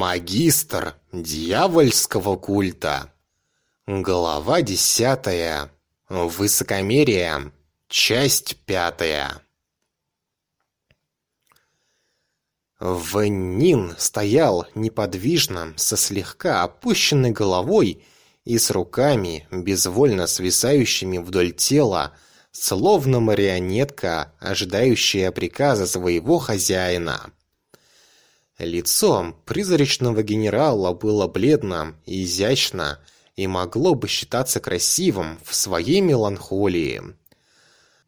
Магистр дьявольского культа. Глава десятая. Высокомерие. Часть пятая. Вэннин стоял неподвижно, со слегка опущенной головой и с руками, безвольно свисающими вдоль тела, словно марионетка, ожидающая приказа своего хозяина. Лицо призрачного генерала было бледно и изящно, и могло бы считаться красивым в своей меланхолии.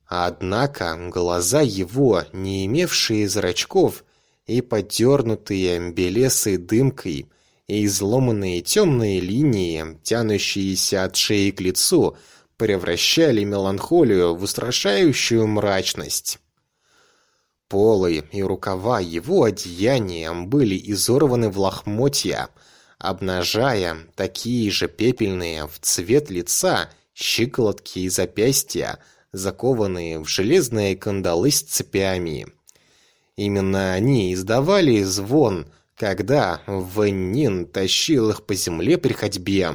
Однако глаза его, не имевшие зрачков и подернутые белесой дымкой, и изломанные темные линии, тянущиеся от шеи к лицу, превращали меланхолию в устрашающую мрачность. Полы и рукава его одеяния были изорваны в лохмотья, обнажая такие же пепельные в цвет лица щиколотки и запястья, закованные в железные кандалы с цепями. Именно они издавали звон, когда Вэннин тащил их по земле при ходьбе.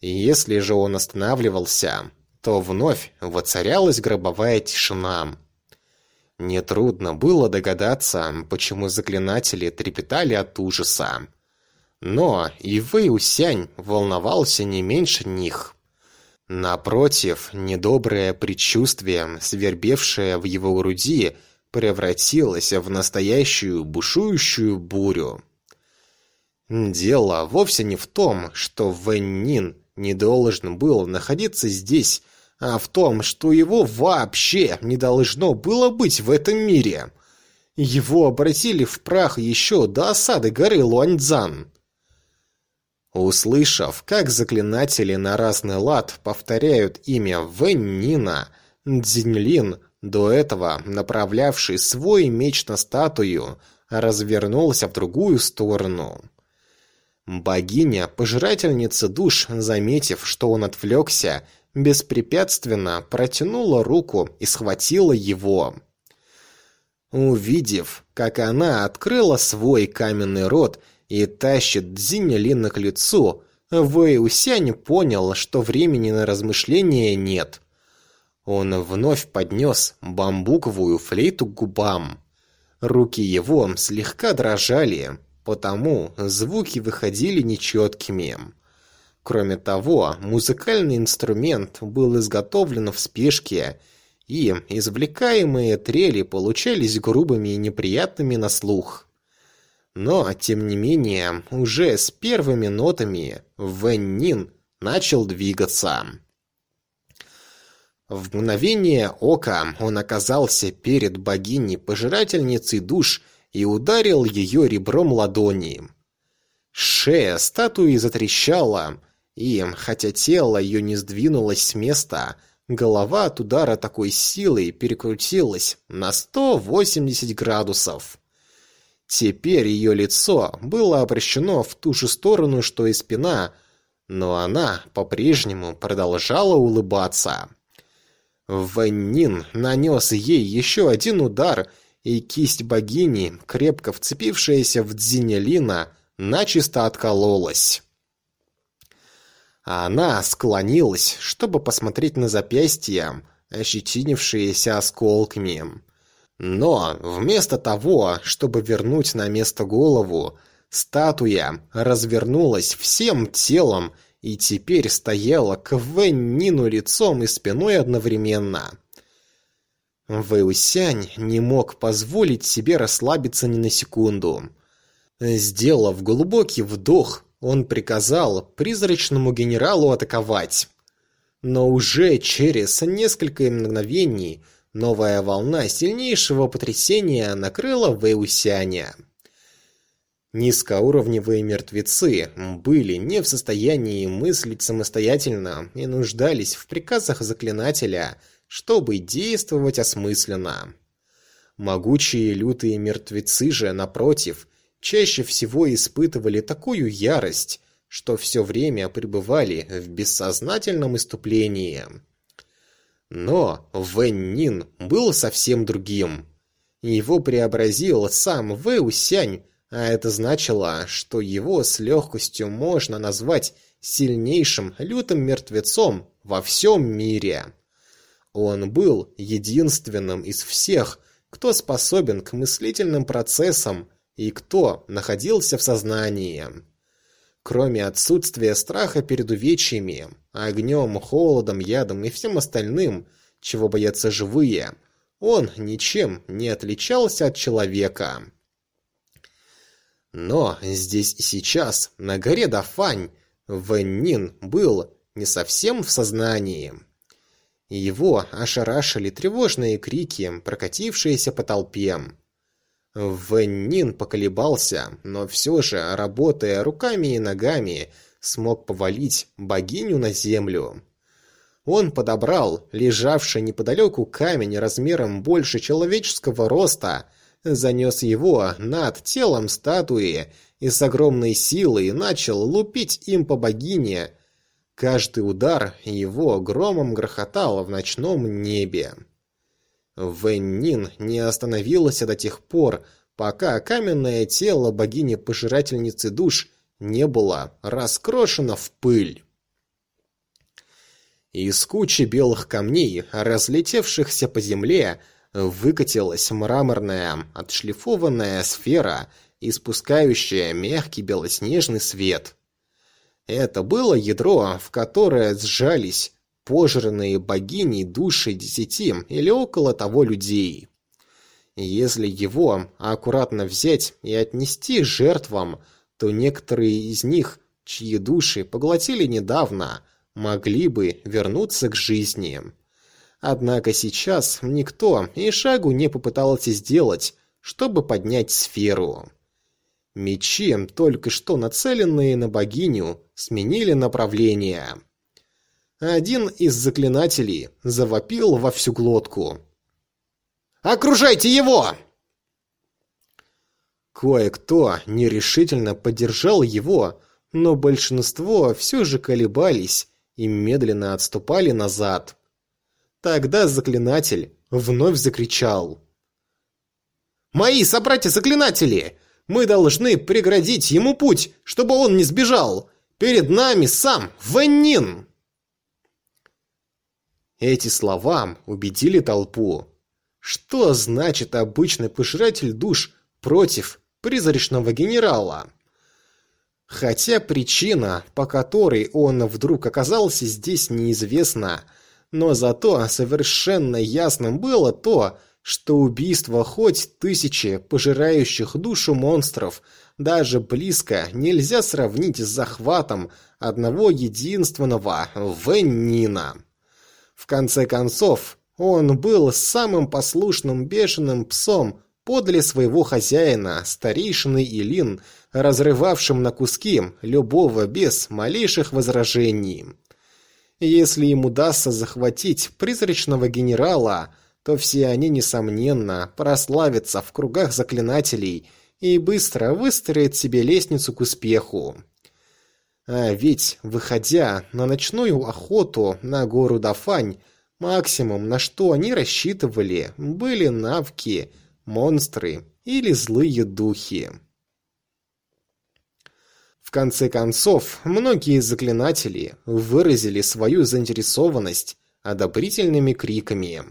Если же он останавливался, то вновь воцарялась гробовая тишина. Нетрудно было догадаться, почему заклинатели трепетали от ужаса. Но и Вэй Усянь волновался не меньше них. Напротив, недоброе предчувствие, свербевшее в его груди, превратилось в настоящую бушующую бурю. Дело вовсе не в том, что Вэнь Нин не должен был находиться здесь, а в том, что его вообще не должно было быть в этом мире. Его обратили в прах еще до осады горы Луаньцзан. Услышав, как заклинатели на разный лад повторяют имя Вэньнина, Дзиньлин, до этого направлявший свой меч на статую, развернулся в другую сторону. Богиня, пожирательница душ, заметив, что он отвлекся, беспрепятственно протянула руку и схватила его. Увидев, как она открыла свой каменный рот и тащит Дзинь к лицу, Вэй Усянь понял, что времени на размышления нет. Он вновь поднес бамбуковую флейту к губам. Руки его слегка дрожали, потому звуки выходили нечеткими. Кроме того, музыкальный инструмент был изготовлен в спешке, и извлекаемые трели получались грубыми и неприятными на слух. Но, тем не менее, уже с первыми нотами Нин начал двигаться. В мгновение ока он оказался перед богиней-пожирательницей душ и ударил ее ребром ладони. Шея статуи затрещала, и, хотя тело ее не сдвинулось с места, голова от удара такой силой перекрутилась на 180 градусов. Теперь ее лицо было обращено в ту же сторону, что и спина, но она по-прежнему продолжала улыбаться. Ваннин нанес ей еще один удар, и кисть богини, крепко вцепившаяся в Дзинелина, начисто откололась а она склонилась, чтобы посмотреть на запястья, ощетинившиеся осколками. Но вместо того, чтобы вернуть на место голову, статуя развернулась всем телом и теперь стояла к Вэннину лицом и спиной одновременно. Вэусянь не мог позволить себе расслабиться ни на секунду. Сделав глубокий вдох, он приказал призрачному генералу атаковать. Но уже через несколько мгновений новая волна сильнейшего потрясения накрыла Вэусяня. Низкоуровневые мертвецы были не в состоянии мыслить самостоятельно и нуждались в приказах заклинателя, чтобы действовать осмысленно. Могучие лютые мертвецы же, напротив, чаще всего испытывали такую ярость, что все время пребывали в бессознательном иступлении. Но Вэнь Нин был совсем другим. Его преобразил сам Вэй Усянь, А это значило, что его с легкостью можно назвать сильнейшим лютым мертвецом во всем мире. Он был единственным из всех, кто способен к мыслительным процессам и кто находился в сознании. Кроме отсутствия страха перед увечьями, огнем, холодом, ядом и всем остальным, чего боятся живые, он ничем не отличался от человека. Но здесь и сейчас, на горе Дафань, Вэнь был не совсем в сознании. Его ошарашили тревожные крики, прокатившиеся по толпе. Вэнь поколебался, но все же, работая руками и ногами, смог повалить богиню на землю. Он подобрал лежавший неподалеку камень размером больше человеческого роста, занес его над телом статуи и с огромной силой начал лупить им по богине. Каждый удар его громом грохотал в ночном небе. Вэнь не остановился до тех пор, пока каменное тело богини-пожирательницы душ не было раскрошено в пыль. Из кучи белых камней, разлетевшихся по земле, выкатилась мраморная, отшлифованная сфера, испускающая мягкий белоснежный свет. Это было ядро, в которое сжались пожранные богини души десяти или около того людей. Если его аккуратно взять и отнести жертвам, то некоторые из них, чьи души поглотили недавно, могли бы вернуться к жизни. Однако сейчас никто и шагу не попытался сделать, чтобы поднять сферу. Мечи, только что нацеленные на богиню, сменили направление. Один из заклинателей завопил во всю глотку. «Окружайте его!» Кое-кто нерешительно поддержал его, но большинство все же колебались и медленно отступали назад. Тогда заклинатель вновь закричал. «Мои собратья-заклинатели! Мы должны преградить ему путь, чтобы он не сбежал! Перед нами сам Ваннин!» Эти слова убедили толпу. Что значит обычный пожиратель душ против призрачного генерала? Хотя причина, по которой он вдруг оказался здесь, неизвестна, но зато совершенно ясным было то, что убийство хоть тысячи пожирающих душу монстров даже близко нельзя сравнить с захватом одного единственного Веннина. В конце концов, он был самым послушным бешеным псом подле своего хозяина, старейшины Илин, разрывавшим на куски любого без малейших возражений. Если им удастся захватить призрачного генерала, то все они, несомненно, прославятся в кругах заклинателей и быстро выстроят себе лестницу к успеху. А ведь, выходя на ночную охоту на гору Дафань, максимум, на что они рассчитывали, были навки, монстры или злые духи конце концов, многие заклинатели выразили свою заинтересованность одобрительными криками.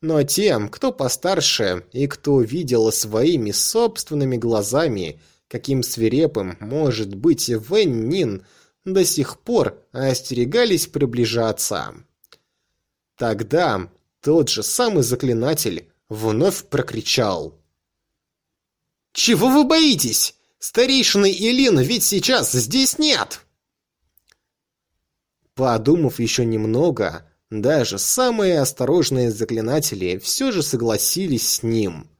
Но тем, кто постарше и кто видел своими собственными глазами, каким свирепым может быть Вэнь Нин, до сих пор остерегались приближаться. Тогда тот же самый заклинатель вновь прокричал. «Чего вы боитесь? Старейшины Илин ведь сейчас здесь нет!» Подумав еще немного, даже самые осторожные заклинатели все же согласились с ним.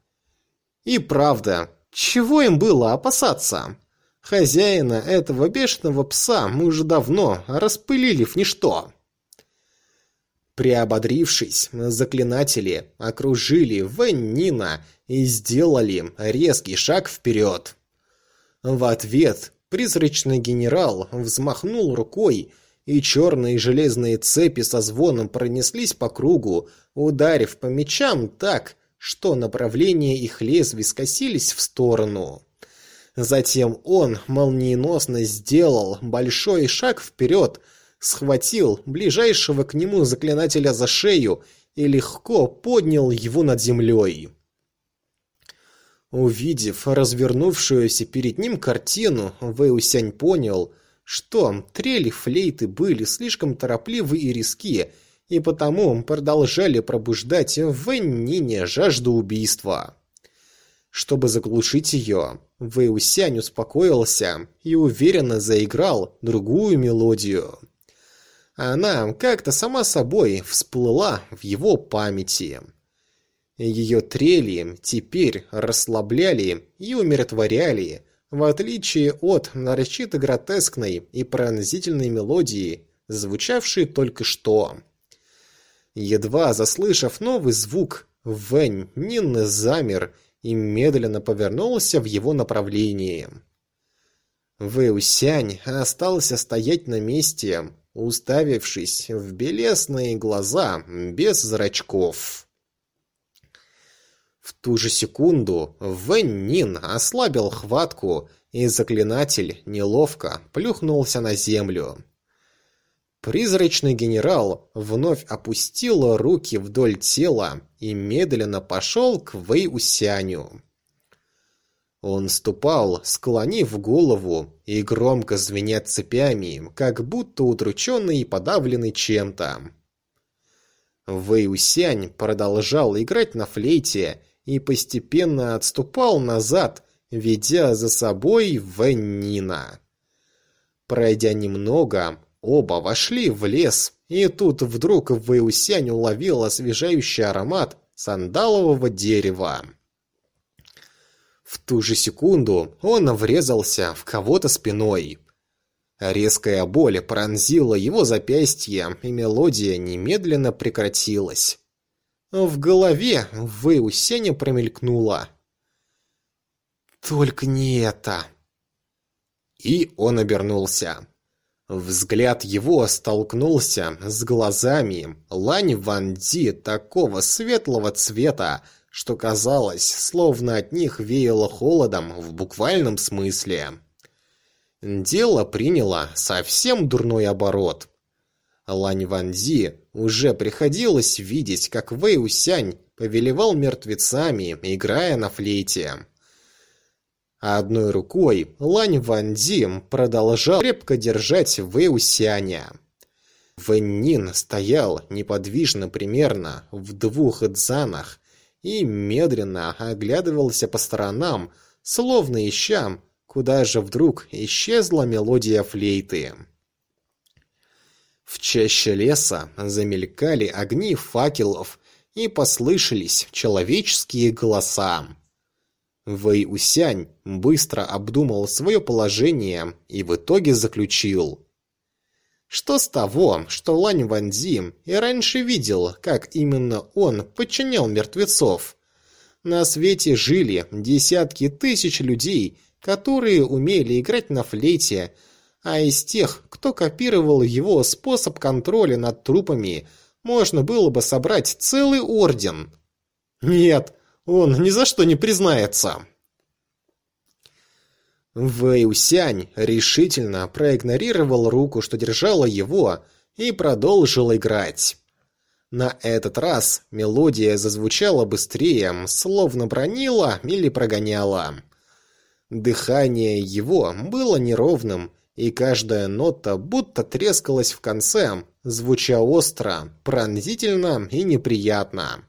И правда, чего им было опасаться? Хозяина этого бешеного пса мы уже давно распылили в ничто. Приободрившись, заклинатели окружили Вэнь и сделали резкий шаг вперед. В ответ призрачный генерал взмахнул рукой, и черные железные цепи со звоном пронеслись по кругу, ударив по мечам так, что направления их лезвий скосились в сторону. Затем он молниеносно сделал большой шаг вперед, схватил ближайшего к нему заклинателя за шею и легко поднял его над землей. Увидев развернувшуюся перед ним картину, Вэйусянь понял, что трели флейты были слишком торопливы и риски, и потому продолжали пробуждать в Вэньнине жажду убийства. Чтобы заглушить ее, Вэйусянь успокоился и уверенно заиграл другую мелодию. Она как-то сама собой всплыла в его памяти. Ее трели теперь расслабляли и умиротворяли, в отличие от нарочито гротескной и пронзительной мелодии, звучавшей только что. Едва заслышав новый звук, Вэнь Нин замер и медленно повернулся в его направлении. Вэйусянь остался стоять на месте, уставившись в белесные глаза без зрачков. В ту же секунду Вэнь Нин ослабил хватку, и заклинатель неловко плюхнулся на землю. Призрачный генерал вновь опустил руки вдоль тела и медленно пошел к Вэй Усяню. Он ступал, склонив голову и громко звеня цепями, как будто удрученный и подавленный чем-то. Вэй Усянь продолжал играть на флейте и постепенно отступал назад, ведя за собой Веннина. Пройдя немного, оба вошли в лес, и тут вдруг Вэйусянь уловил освежающий аромат сандалового дерева. В ту же секунду он врезался в кого-то спиной. Резкая боль пронзила его запястье, и мелодия немедленно прекратилась. В голове в Эусене промелькнуло. «Только не это!» И он обернулся. Взгляд его столкнулся с глазами Лань Ванди такого светлого цвета, что казалось, словно от них веяло холодом в буквальном смысле. Дело приняло совсем дурной оборот. Лань Ванзи уже приходилось видеть, как Вэй Усянь повелевал мертвецами, играя на флейте. А одной рукой Лань Ванзи продолжал крепко держать Вэй Усяня. Вэнь стоял неподвижно примерно в двух дзанах и медленно оглядывался по сторонам, словно ища, куда же вдруг исчезла мелодия флейты. В чаще леса замелькали огни факелов и послышались человеческие голоса. Вэй Усянь быстро обдумал свое положение и в итоге заключил. Что с того, что Лань Ванзи и раньше видел, как именно он подчинял мертвецов? На свете жили десятки тысяч людей, которые умели играть на флейте, а из тех, кто копировал его способ контроля над трупами, можно было бы собрать целый орден. Нет, он ни за что не признается. Вэй Усянь решительно проигнорировал руку, что держала его, и продолжил играть. На этот раз мелодия зазвучала быстрее, словно бронила или прогоняла. Дыхание его было неровным, и каждая нота будто трескалась в конце, звуча остро, пронзительно и неприятно.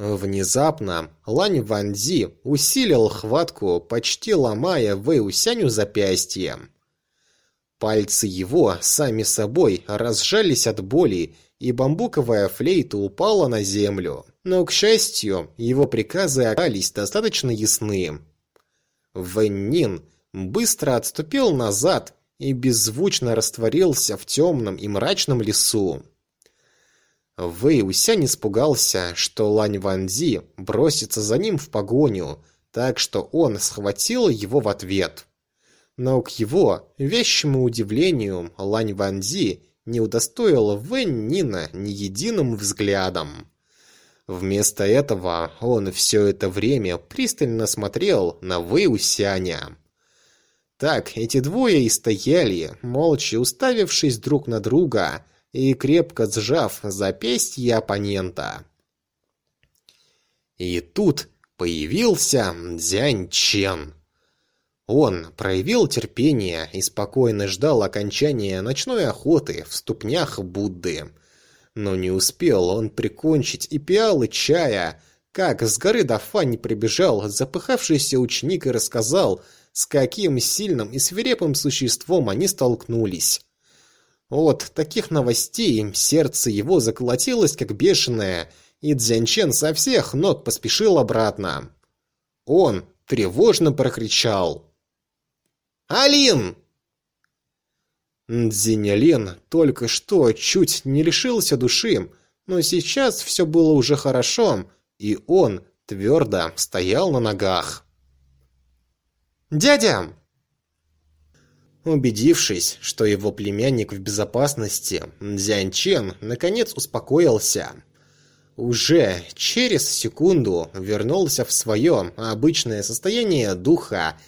Внезапно Лань Ванзи усилил хватку, почти ломая Вэй Усяню запястье. Пальцы его сами собой разжались от боли, и бамбуковая флейта упала на землю. Но, к счастью, его приказы оказались достаточно ясны. Вэнь быстро отступил назад и беззвучно растворился в темном и мрачном лесу. Вэй Усянь испугался, что Лань Ванзи бросится за ним в погоню, так что он схватил его в ответ. Но к его вещему удивлению Лань Ванзи не удостоил Вэнь Нина ни единым взглядом. Вместо этого он все это время пристально смотрел на Вэйусяня. Так эти двое и стояли, молча уставившись друг на друга и крепко сжав запястье оппонента. И тут появился Дзянь Чен. Он проявил терпение и спокойно ждал окончания ночной охоты в ступнях Будды. Но не успел он прикончить и пиалы чая, как с горы Дафани прибежал запыхавшийся ученик и рассказал, с каким сильным и свирепым существом они столкнулись. От таких новостей сердце его заколотилось, как бешеное, и Дзянчен со всех ног поспешил обратно. Он тревожно прокричал. «Алин!» Дзинялин только что чуть не лишился души, но сейчас все было уже хорошо, и он твердо стоял на ногах. «Дядя!» Убедившись, что его племянник в безопасности, Дзянь наконец успокоился. Уже через секунду вернулся в свое обычное состояние духа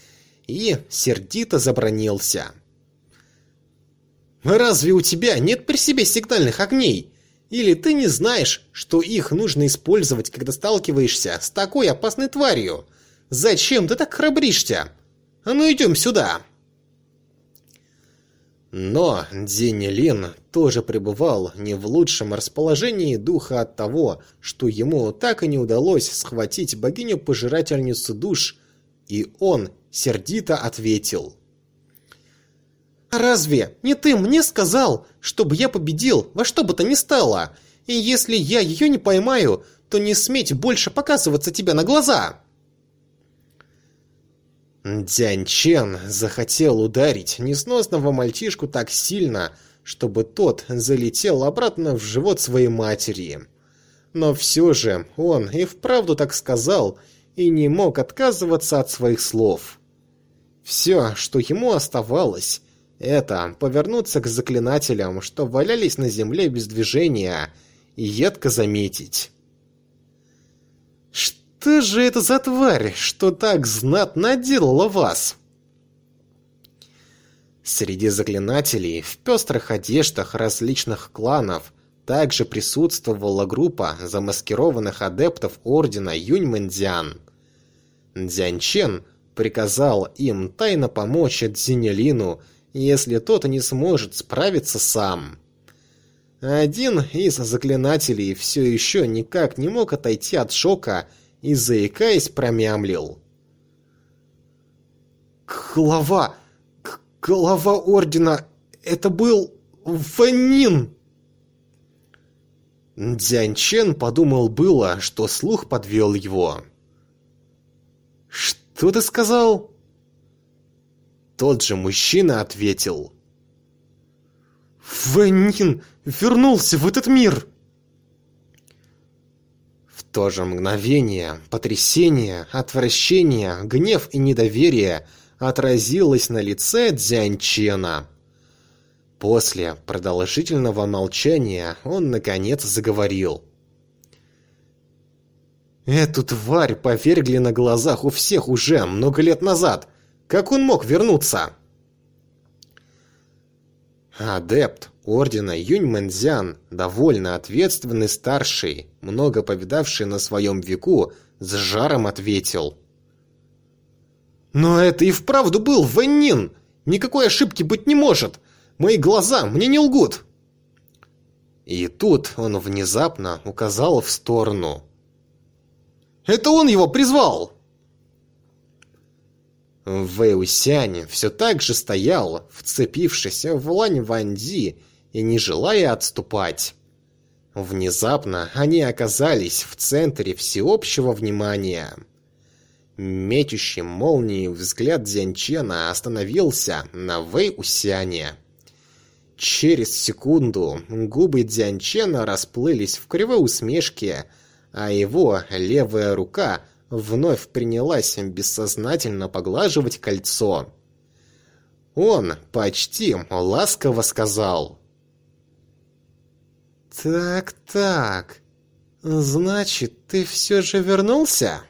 и сердито забронился. Разве у тебя нет при себе сигнальных огней? Или ты не знаешь, что их нужно использовать, когда сталкиваешься с такой опасной тварью? Зачем ты так храбришься? А ну идем сюда!» Но Дзинь Лин тоже пребывал не в лучшем расположении духа от того, что ему так и не удалось схватить богиню-пожирательницу душ, и он сердито ответил – «Разве не ты мне сказал, чтобы я победил во что бы то ни стало? И если я ее не поймаю, то не сметь больше показываться тебе на глаза!» Дянь Чен захотел ударить несносного мальчишку так сильно, чтобы тот залетел обратно в живот своей матери. Но все же он и вправду так сказал и не мог отказываться от своих слов. Все, что ему оставалось, это повернуться к заклинателям, что валялись на земле без движения, и едко заметить. «Что же это за тварь, что так знатно делала вас?» Среди заклинателей в пестрых одеждах различных кланов также присутствовала группа замаскированных адептов Ордена Юньмэндзян. Дзянь Чен приказал им тайно помочь Дзинелину если тот не сможет справиться сам. Один из заклинателей все еще никак не мог отойти от шока и, заикаясь, промямлил. «Глава! Глава Ордена! Это был Ванин!» Дзянь Чен подумал было, что слух подвел его. «Что ты сказал?» Тот же мужчина ответил. «Вэнин вернулся в этот мир!» То же мгновение потрясение, отвращение, гнев и недоверие отразилось на лице Дзяньчена. После продолжительного молчания он, наконец, заговорил. «Эту тварь повергли на глазах у всех уже много лет назад, как он мог вернуться? Адепт ордена Юньмэнзян, довольно ответственный старший, много повидавший на своем веку, с жаром ответил. «Но это и вправду был Вэннин! Никакой ошибки быть не может! Мои глаза мне не лгут!» И тут он внезапно указал в сторону. «Это он его призвал!» Вэйусянь все так же стоял, вцепившись в лань Ванди и не желая отступать. Внезапно они оказались в центре всеобщего внимания. Мечущий молнией взгляд Дзянчена остановился на Вэйусяне. Через секунду губы Дзянчена расплылись в кривой усмешке, а его левая рука вновь принялась бессознательно поглаживать кольцо. Он почти ласково сказал. «Так-так, «Значит, ты все же вернулся?»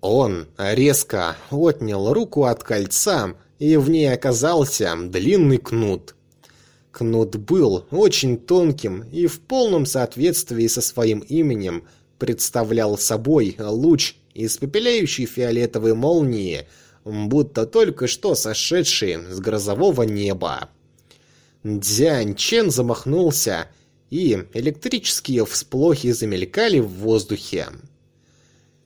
Он резко отнял руку от кольца, и в ней оказался длинный кнут. Кнут был очень тонким и в полном соответствии со своим именем представлял собой луч испепеляющей фиолетовой молнии, будто только что сошедший с грозового неба. Дзянь Чен замахнулся, и электрические всплохи замелькали в воздухе.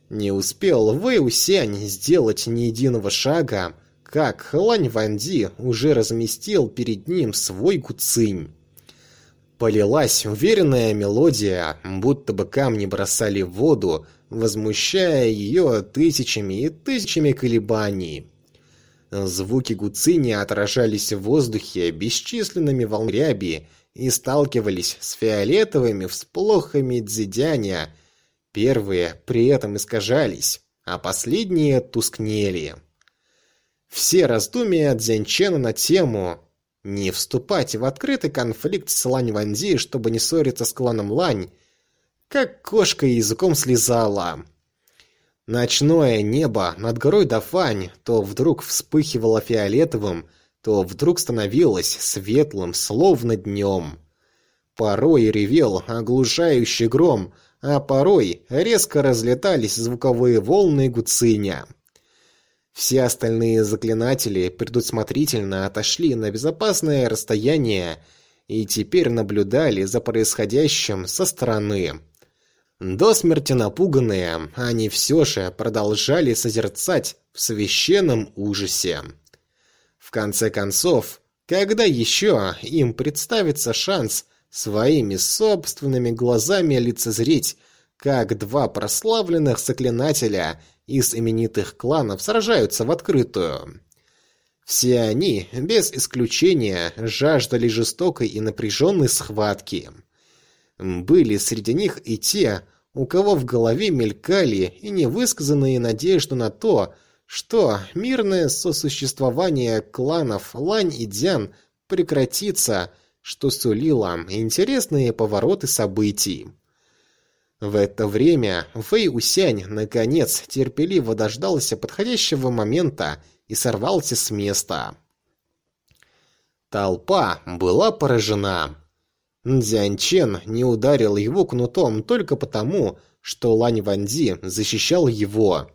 Не успел Вэй Усянь сделать ни единого шага, как Лань Ванди уже разместил перед ним свой гуцинь. Полилась уверенная мелодия, будто бы камни бросали в воду, возмущая ее тысячами и тысячами колебаний. Звуки гуцини отражались в воздухе бесчисленными волнами и сталкивались с фиолетовыми всплохами дзидяня, Первые при этом искажались, а последние тускнели. Все раздумья Дзянчена на тему не вступать в открытый конфликт с Лань Ванзи, чтобы не ссориться с кланом Лань, как кошка языком слезала. Ночное небо над горой Дафань то вдруг вспыхивало фиолетовым, то вдруг становилось светлым, словно днем. Порой ревел оглушающий гром, а порой резко разлетались звуковые волны гуциня. Все остальные заклинатели предусмотрительно отошли на безопасное расстояние и теперь наблюдали за происходящим со стороны. До смерти напуганные, они все же продолжали созерцать в священном ужасе. В конце концов, когда еще им представится шанс своими собственными глазами лицезреть, как два прославленных заклинателя из именитых кланов сражаются в открытую. Все они, без исключения, жаждали жестокой и напряженной схватки. Были среди них и те, у кого в голове мелькали и невысказанные надежды на то, что мирное сосуществование кланов Лань и Дзян прекратится что сулило интересные повороты событий. В это время Фэй Усянь наконец терпеливо дождался подходящего момента и сорвался с места. Толпа была поражена. Дзянь Чен не ударил его кнутом только потому, что Лань Ванди защищал его.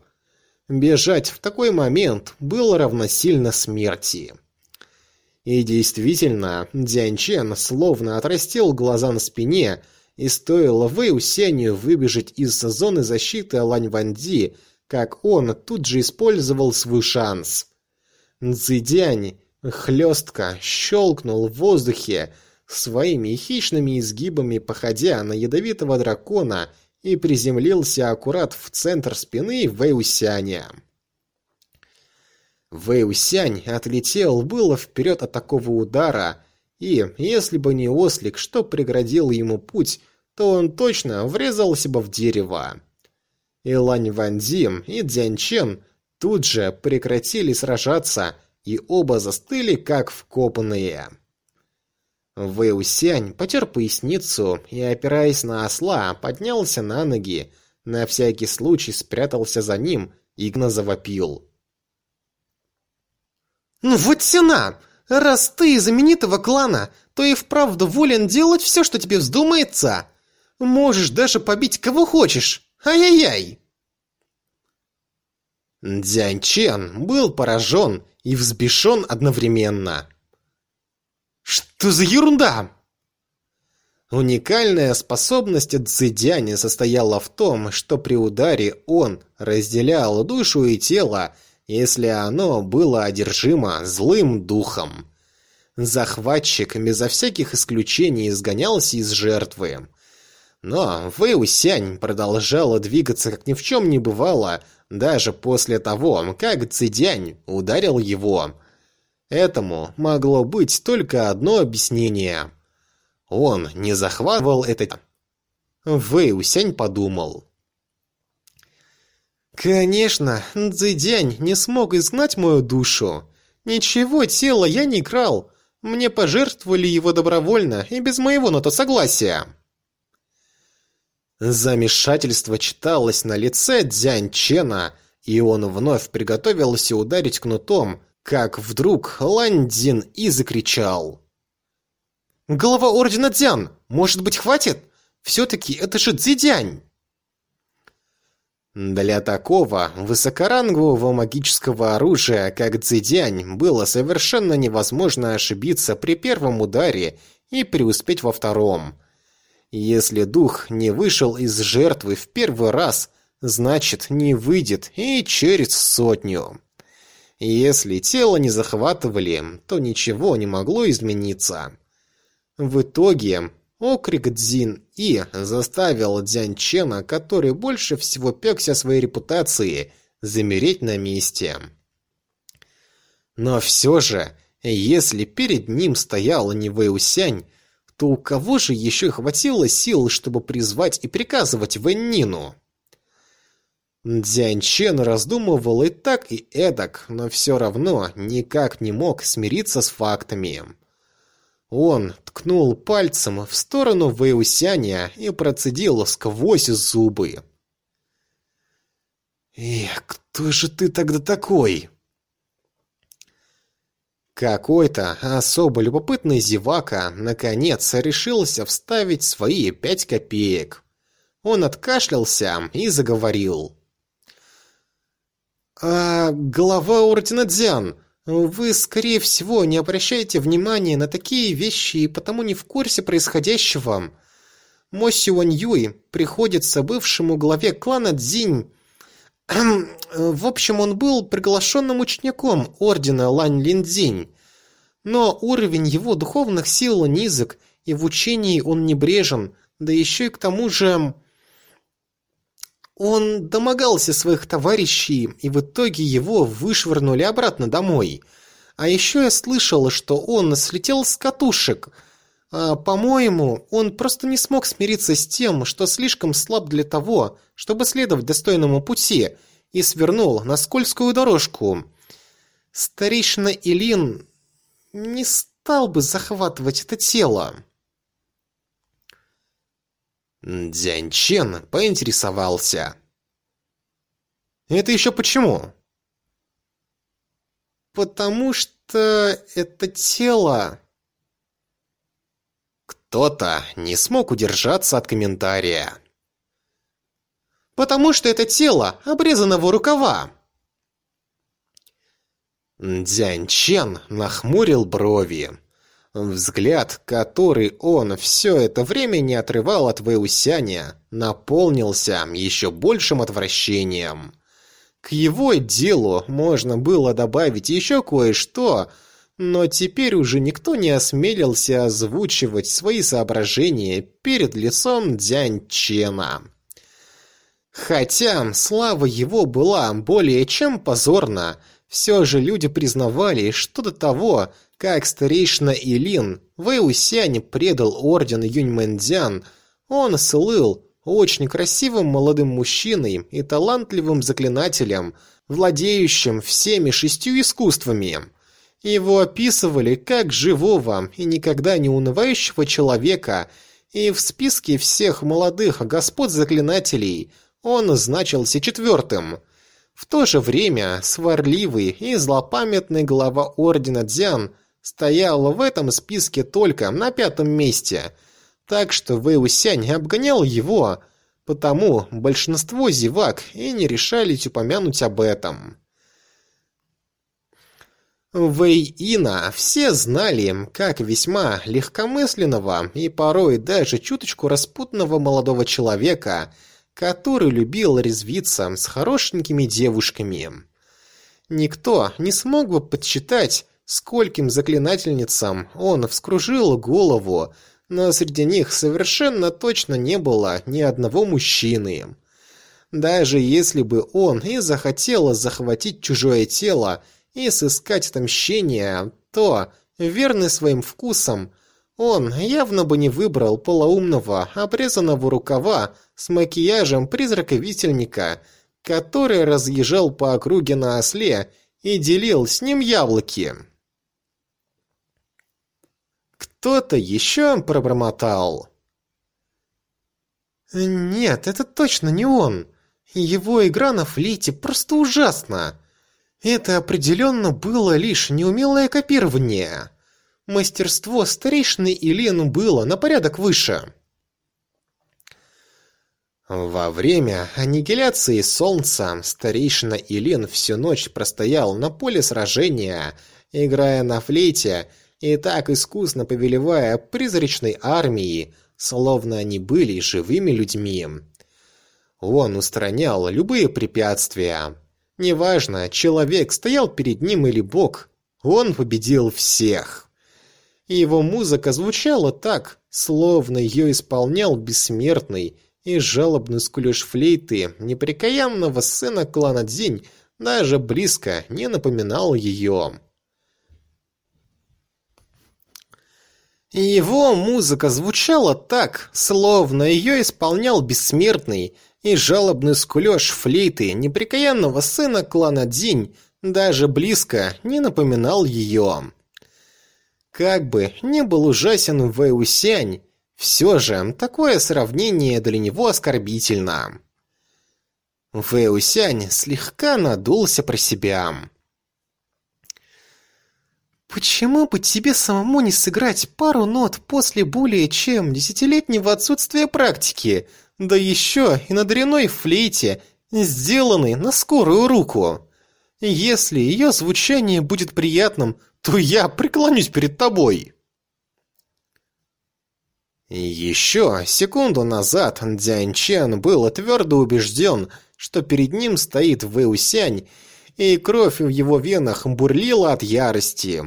Бежать в такой момент было равносильно смерти. И действительно, Дзянь Чен словно отрастил глаза на спине, и стоило Вэй Усяню выбежать из зоны защиты Лань Ванди, как он тут же использовал свой шанс. Цзидянь хлестко щелкнул в воздухе, своими хищными изгибами походя на ядовитого дракона и приземлился аккурат в центр спины Вэйусяня. Вэйусянь отлетел было вперед от такого удара, и, если бы не ослик, что преградил ему путь, то он точно врезался бы в дерево. И Лань Ванзим, и Дзянь тут же прекратили сражаться, и оба застыли, как вкопанные. Вэйусянь потер поясницу и, опираясь на осла, поднялся на ноги, на всякий случай спрятался за ним и гна завопил. «Ну вот сена! Раз ты из знаменитого клана, то и вправду волен делать все, что тебе вздумается. Можешь даже побить кого хочешь. Ай-яй-яй!» Дзянь Чен был поражен и взбешен одновременно. «Что за ерунда?» Уникальная способность Цзэдяня состояла в том, что при ударе он разделял душу и тело, если оно было одержимо злым духом. Захватчик безо всяких исключений изгонялся из жертвы. Но Вэй Усянь продолжала двигаться, как ни в чем не бывало, даже после того, как Цзидянь ударил его. Этому могло быть только одно объяснение. Он не захватывал это... Вэй Усянь подумал. Конечно, Цзэдянь не смог изгнать мою душу. Ничего тело я не крал. Мне пожертвовали его добровольно и без моего на то согласия. Замешательство читалось на лице Дзянь Чена, и он вновь приготовился ударить кнутом, как вдруг Лань Цзин и закричал. «Голова ордена Дзян! Может быть, хватит? Все-таки это же Цзидянь!» Для такого высокорангового магического оружия, как Цзидянь, было совершенно невозможно ошибиться при первом ударе и преуспеть во втором. Если дух не вышел из жертвы в первый раз, значит, не выйдет и через сотню. Если тело не захватывали, то ничего не могло измениться. В итоге Окрик Дзин И заставил Дзянь Чена, который больше всего пекся своей репутации, замереть на месте. Но все же, если перед ним стоял не Вэйусянь, то у кого же еще хватило сил, чтобы призвать и приказывать Вэньнину? Дзянь Чен раздумывал и так, и эдак, но все равно никак не мог смириться с фактами. Он ткнул пальцем в сторону Вэйусяня и процедил сквозь зубы. «Эх, кто же ты тогда такой?» Какой-то особо любопытный зевака наконец решился вставить свои пять копеек. Он откашлялся и заговорил. «А глава Ордена Дзян, вы, скорее всего, не обращаете внимания на такие вещи и потому не в курсе происходящего. Мо Сюань Юй приходится бывшему главе клана Цзинь. В общем, он был приглашенным учеником ордена Лань Линдзинь. Но уровень его духовных сил низок, и в учении он небрежен, да еще и к тому же... Он домогался своих товарищей, и в итоге его вышвырнули обратно домой. А еще я слышал, что он слетел с катушек. А, по-моему, он просто не смог смириться с тем, что слишком слаб для того, чтобы следовать достойному пути, и свернул на скользкую дорожку. Старейшина Илин не стал бы захватывать это тело. Дзянь Чен поинтересовался. «Это еще почему?» «Потому что это тело...» Кто-то не смог удержаться от комментария. «Потому что это тело обрезанного рукава!» Дзянь Чен нахмурил брови. Взгляд, который он все это время не отрывал от Вэусяня, наполнился еще большим отвращением. К его делу можно было добавить еще кое-что, но теперь уже никто не осмелился озвучивать свои соображения перед лицом Дзянь Чена. Хотя слава его была более чем позорна, все же люди признавали, что до того, как старейшина Илин Вэйусянь предал орден Юньмэнцзян, он слыл очень красивым молодым мужчиной и талантливым заклинателем, владеющим всеми шестью искусствами. Его описывали как живого и никогда не унывающего человека, и в списке всех молодых господ-заклинателей он значился четвертым. В то же время сварливый и злопамятный глава Ордена Дзян стоял в этом списке только на пятом месте, так что Вэйусянь обгонял его, потому большинство зевак и не решались упомянуть об этом. Вэй-Ина все знали, как весьма легкомысленного и порой даже чуточку распутного молодого человека – который любил резвиться с хорошенькими девушками. Никто не смог бы подсчитать, скольким заклинательницам он вскружил голову, но среди них совершенно точно не было ни одного мужчины. Даже если бы он и захотел захватить чужое тело и сыскать отмщение, то, верный своим вкусам, он явно бы не выбрал полоумного, обрезанного рукава с макияжем призрака-висельника, который разъезжал по округе на осле и делил с ним яблоки. Кто-то еще пробормотал. Нет, это точно не он. Его игра на флейте просто ужасна. Это определенно было лишь неумелое копирование. Мастерство старейшины Елену было на порядок выше. Во время аннигиляции солнца старейшина Илин всю ночь простоял на поле сражения, играя на флейте и так искусно повелевая призрачной армией, словно они были живыми людьми. Он устранял любые препятствия. Неважно, человек стоял перед ним или бог, он победил всех. И его музыка звучала так, словно ее исполнял бессмертный, и жалобный скулёж флейты непрекаянного сына клана Дзинь даже близко не напоминал ее. Его музыка звучала так, словно ее исполнял бессмертный и жалобный скулёж флейты непрекаянного сына клана Дзинь даже близко не напоминал ее. Как бы ни был ужасен Вэйусянь, все же, такое сравнение для него оскорбительно. Вэйусянь слегка надулся про себя. «Почему бы тебе самому не сыграть пару нот после более чем десятилетнего отсутствия практики, да еще и на дряной флейте, сделанной на скорую руку? Если ее звучание будет приятным, то я преклонюсь перед тобой». Еще секунду назад Дзянь Чен был твердо убежден, что перед ним стоит Вэусянь, и кровь в его венах бурлила от ярости.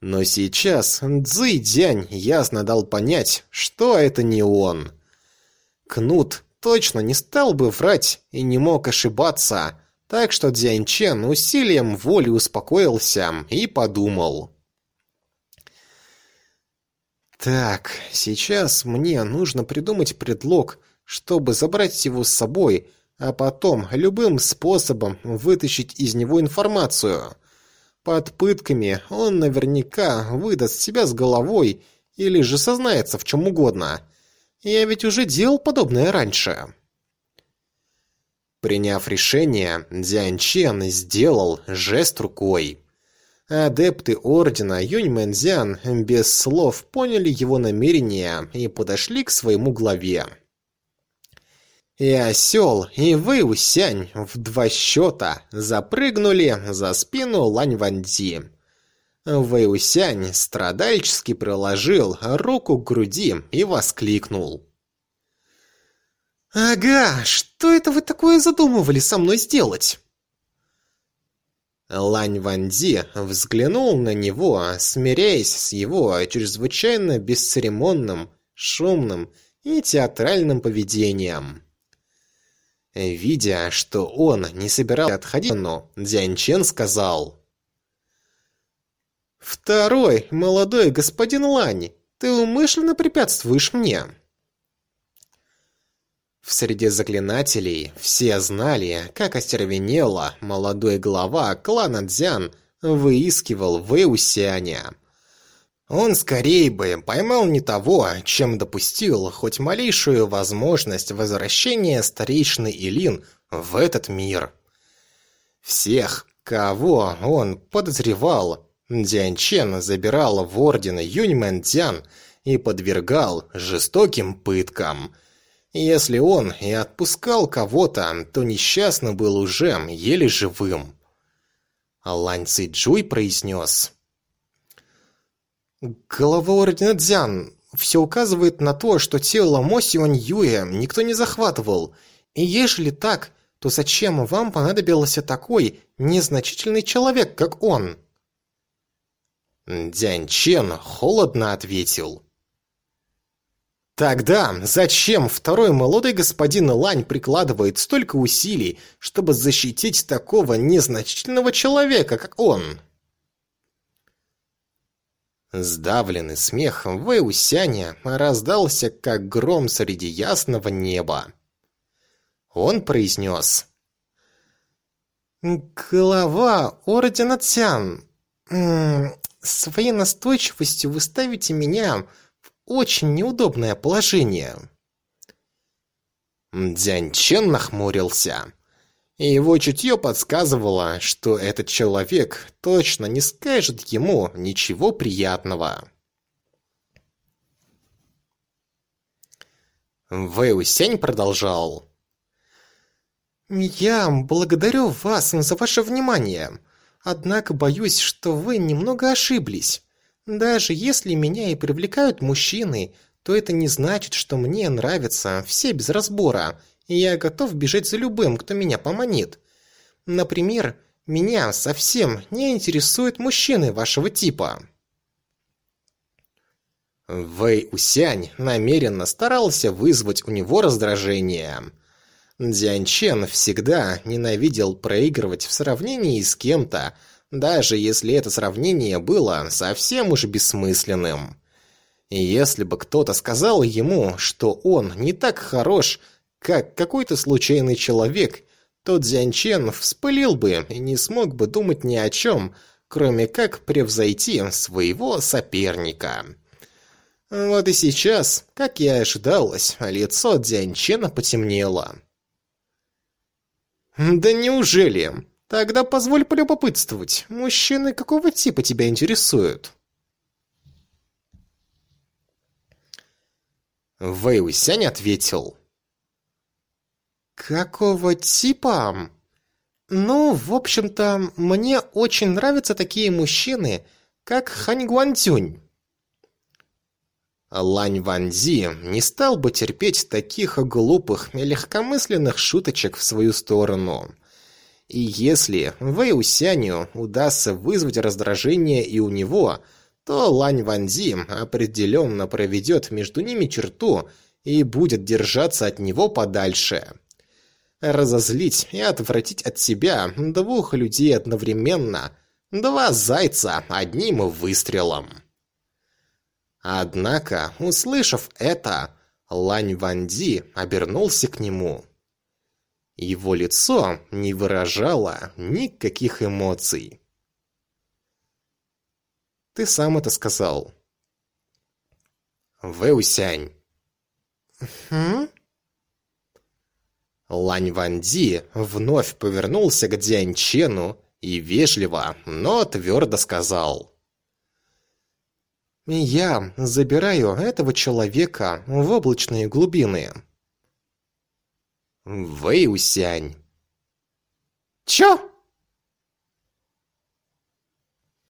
Но сейчас Цзы Дзянь ясно дал понять, что это не он. Кнут точно не стал бы врать и не мог ошибаться, так что Дзянь Чен усилием воли успокоился и подумал. Так, сейчас мне нужно придумать предлог, чтобы забрать его с собой, а потом любым способом вытащить из него информацию. Под пытками он наверняка выдаст себя с головой или же сознается в чем угодно. Я ведь уже делал подобное раньше. Приняв решение, Дзянь Чен сделал жест рукой. Адепты Ордена Юньмэнзян без слов поняли его намерения и подошли к своему главе. И осел, и Вэйусянь в два счета запрыгнули за спину Лань Ванди. Вэйусянь страдальчески приложил руку к груди и воскликнул. «Ага, что это вы такое задумывали со мной сделать?» Лань Ванди взглянул на него, смиряясь с его чрезвычайно бесцеремонным, шумным и театральным поведением. Видя, что он не собирался отходить, но Дзянь Чен сказал. «Второй, молодой господин Лань, ты умышленно препятствуешь мне». В среде заклинателей все знали, как остервенело молодой глава клана Дзян выискивал Вэусяня. Он скорее бы поймал не того, чем допустил хоть малейшую возможность возвращения старейшины Илин в этот мир. Всех, кого он подозревал, Дзянь Чен забирал в орден Юньмэн Дзян и подвергал жестоким пыткам – если он и отпускал кого-то, то несчастно был уже еле живым. Лань Цзюй произнес. «Голова ордена Дзян, все указывает на то, что тело Мо Сюань Юэ никто не захватывал. И ежели так, то зачем вам понадобился такой незначительный человек, как он?» Дянь Чен холодно ответил. Тогда зачем второй молодой господин Лань прикладывает столько усилий, чтобы защитить такого незначительного человека, как он? Сдавленный смех Вэйусяня раздался, как гром среди ясного неба. Он произнес. «Глава Ордена Цян, своей настойчивостью вы ставите меня очень неудобное положение. Дзянь Чен нахмурился. И его чутье подсказывало, что этот человек точно не скажет ему ничего приятного. Вэй Усянь продолжал. «Я благодарю вас за ваше внимание, однако боюсь, что вы немного ошиблись. Даже если меня и привлекают мужчины, то это не значит, что мне нравятся все без разбора, я готов бежать за любым, кто меня поманит. Например, меня совсем не интересуют мужчины вашего типа». Вэй Усянь намеренно старался вызвать у него раздражение. Дзянь Чен всегда ненавидел проигрывать в сравнении с кем-то, даже если это сравнение было совсем уж бессмысленным. Если бы кто-то сказал ему, что он не так хорош, как какой-то случайный человек, то Дзянь Чен вспылил бы и не смог бы думать ни о чем, кроме как превзойти своего соперника. Вот и сейчас, как и ожидалось, лицо Дзяньчена потемнело. «Да неужели? Тогда позволь полюбопытствовать, мужчины какого типа тебя интересуют?» Вэй Усянь ответил. «Какого типа?» «Ну, в общем-то, мне очень нравятся такие мужчины, как Хань Гуандзюнь». Лань Ванзи не стал бы терпеть таких глупых и легкомысленных шуточек в свою сторону. И если Вэй Усяню удастся вызвать раздражение и у него, то Лань Ванзи определенно проведет между ними черту и будет держаться от него подальше. Разозлить и отвратить от себя двух людей одновременно – два зайца одним выстрелом. Однако, услышав это, Лань Ванди обернулся к нему. Его лицо не выражало никаких эмоций. «Ты сам это сказал». «Вэусянь». «Хм?» Лань Ванди вновь повернулся к Дзянь Чену и вежливо, но твердо сказал. Я забираю этого человека в облачные глубины. Вэйусянь. Чё?